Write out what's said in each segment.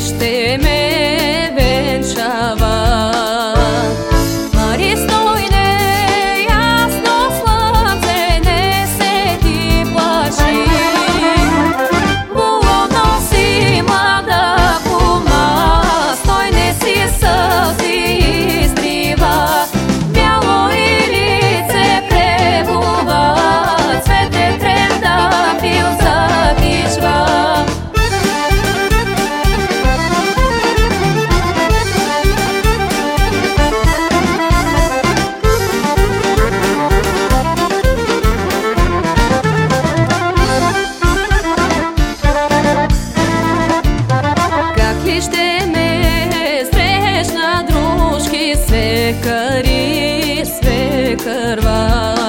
ще ме svekari, svekarva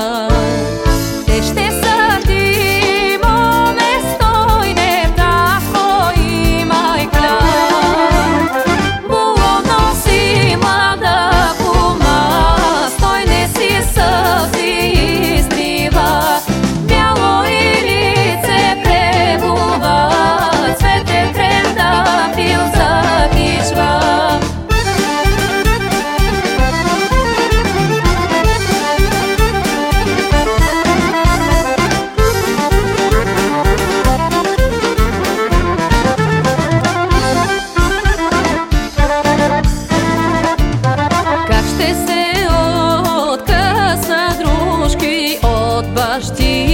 empty